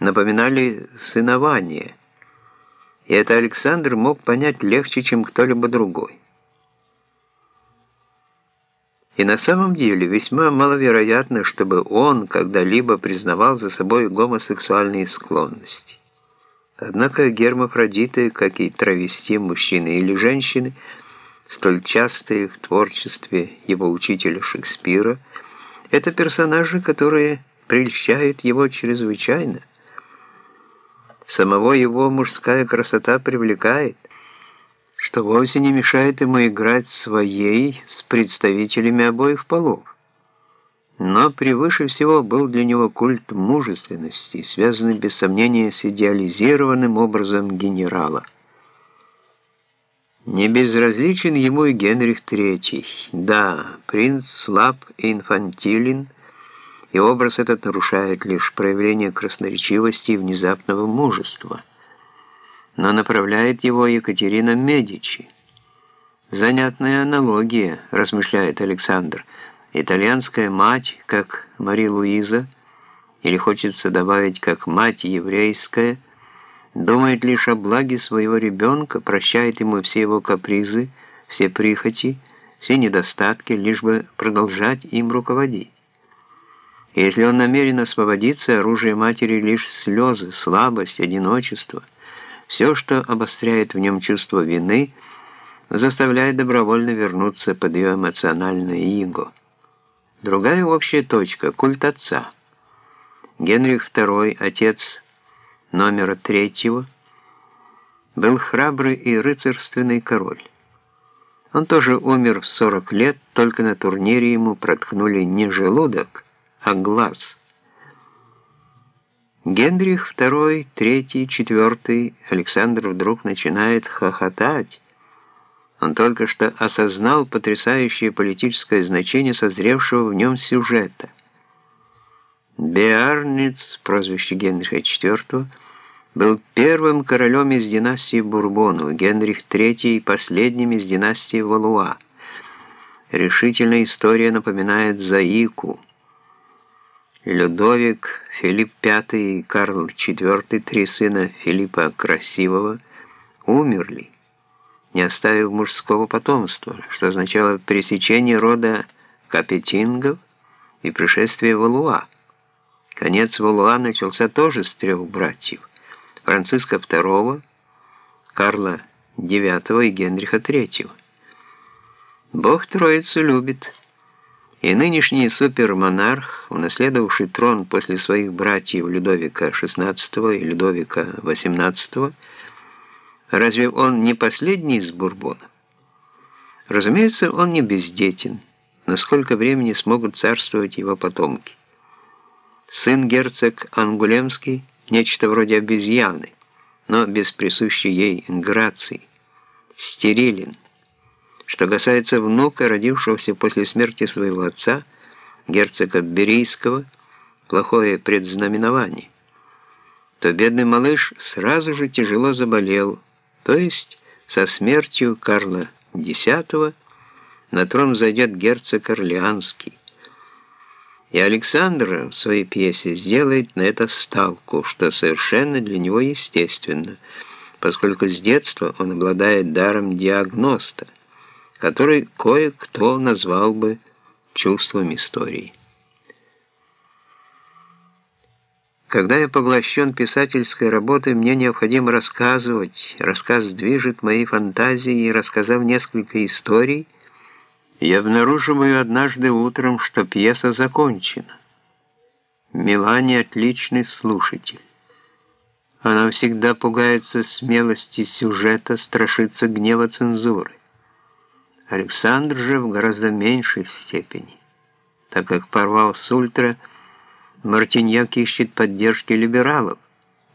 напоминали сынование, и это Александр мог понять легче, чем кто-либо другой. И на самом деле весьма маловероятно, чтобы он когда-либо признавал за собой гомосексуальные склонности. Однако гермафродиты, как и травести мужчины или женщины, столь частые в творчестве его учителя Шекспира, это персонажи, которые прельщают его чрезвычайно. Самого его мужская красота привлекает, что вовсе не мешает ему играть своей с представителями обоих полов. Но превыше всего был для него культ мужественности, связанный без сомнения с идеализированным образом генерала. Не безразличен ему и Генрих III. Да, принц слаб и инфантилен, и образ этот нарушает лишь проявление красноречивости и внезапного мужества – но направляет его Екатерина Медичи. Занятная аналогия, размышляет Александр. Итальянская мать, как Мари Луиза, или хочется добавить, как мать еврейская, думает лишь о благе своего ребенка, прощает ему все его капризы, все прихоти, все недостатки, лишь бы продолжать им руководить. И если он намерен освободиться, оружие матери лишь слезы, слабость, одиночество – все, что обостряет в нем чувство вины, заставляет добровольно вернуться под ее эмоциональное иго. Другая общая точка – культ отца. Генрих II, отец номера третьего, был храбрый и рыцарственный король. Он тоже умер в 40 лет, только на турнире ему проткнули не желудок, а глаз – Генрих II, III, IV, Александр вдруг начинает хохотать. Он только что осознал потрясающее политическое значение созревшего в нем сюжета. Беарниц, прозвище Генриха IV, был первым королем из династии Бурбонов, Генрих III – последним из династии Валуа. Решительная история напоминает Заику – Людовик, Филипп V и Карл IV, три сына Филиппа Красивого, умерли, не оставив мужского потомства, что означало пресечение рода Капетингов и пришествие Валуа. Конец Валуа начался тоже с трех братьев – Франциска II, Карла IX и Генриха III. Бог Троицу любит – и нынешний супермонарх, унаследовавший трон после своих братьев Людовика XVI и Людовика XVIII, разве он не последний из бурбонов? Разумеется, он не бездетен, но сколько времени смогут царствовать его потомки? Сын герцог Ангулемский – нечто вроде обезьяны, но без присущей ей грации, стерилен – что касается внука, родившегося после смерти своего отца, герцога Берийского, плохое предзнаменование, то бедный малыш сразу же тяжело заболел, то есть со смертью Карла X на трон зайдет герцог Орлеанский. И Александр в своей пьесе сделает на это ставку, что совершенно для него естественно, поскольку с детства он обладает даром диагноста, который кое-кто назвал бы чувством истории. Когда я поглощен писательской работой, мне необходимо рассказывать. Рассказ движет моей фантазией, и рассказав несколько историй, я обнаруживаю однажды утром, что пьеса закончена. Мелани отличный слушатель. Она всегда пугается смелости сюжета, страшится гнева цензуры. Александр же в гораздо меньшей степени, так как порвал с ультра, Мартиньяк ищет поддержки либералов,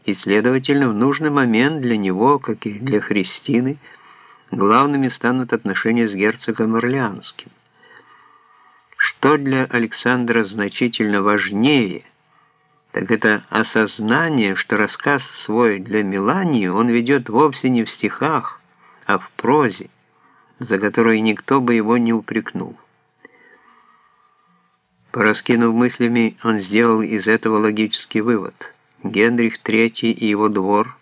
и, следовательно, в нужный момент для него, как и для Христины, главными станут отношения с герцогом Орлеанским. Что для Александра значительно важнее, так это осознание, что рассказ свой для Мелании он ведет вовсе не в стихах, а в прозе, за которую никто бы его не упрекнул. Пораскинув мыслями, он сделал из этого логический вывод. Генрих III и его двор